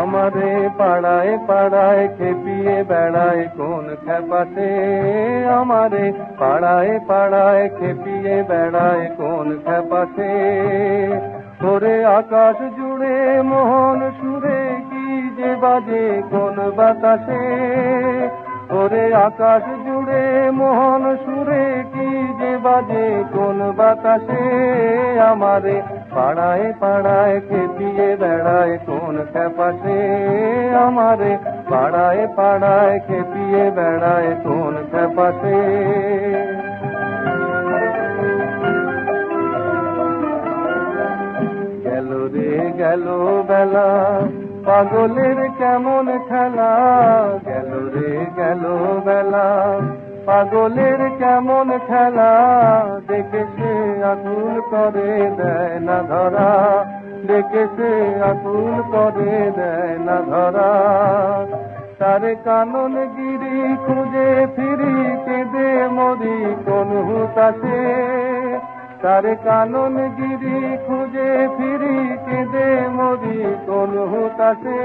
আমারে পাড়ায় পাড়ায় খেপিয়ে বেড়ায় কোন খেপাতে? আমারে পাড়ায় পাড়ায় খেপিয়ে বেড়ায় কোন খেপাতে? ওরে আকাশ জুড়ে মোহন সুরে কি যে বাজে কোন বাতাসে? ওরে আকাশ জুড়ে মোহন সুরে বাজে কোন বাতাসে আমারে পাড়ায় পাড়ায় খেপিয়ে বেড়ায় কোন খেপাসে আমারে পাড়ায় পাড়ায় খেপিয়ে বেড়ায় কোন খেপাসে গেল রে গেল বেলা পাগলের কেমন খেলা গেল রে গেল বেলা পাগলের কেমন খেলা দেখে সে আকুল করে দেয় না ধরা। দেখে সে আকুল করে দেয় না ধরা। তার কানন গিরি খুঁজে ফিরি, কেঁদে মরি কোন হুতাসে তার কানন গিরি খুঁজে ফিরি, কেঁদে মরি কোন হুতাসে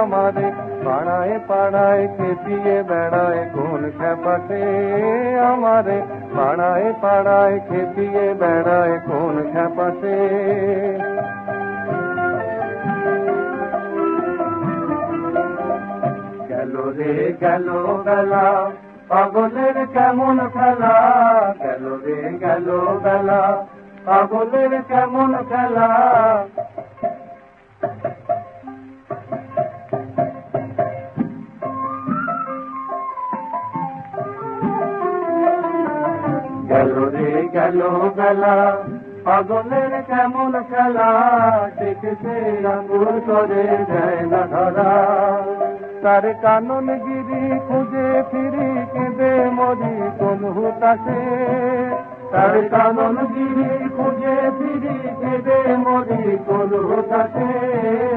আমারে পাড়ায় পাড়ায় খেপিয়ে বেড়ায় কোন খেপাসে আমারে পাড়ায় পাড়ায় খেপিয়ে বেড়ায় কোন খেপাসে গেল রে গেল বেলা পাগলের কেমন খেলা গেল রে গেল বেলা পাগলের কেমন খেলা গেল রে গেল বেলা। পাগলের কেমন খেলা দেখেছে আঙুল করে তার কানন গিরি খুঁজে ফিরি কেঁদে মরি কোন হুতাসে তার কানন গিরি খুঁজে ফিরি কেঁদে মরি কোন হুতাসে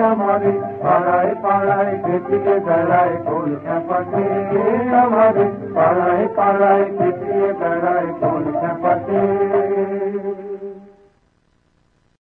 আমারে পাড়ায় পাড়ায় খেপিয়ে বেড়ায় কোন আমারে পাড়ায় পাড়ায় খেপিয়ে বেড়ায় কোন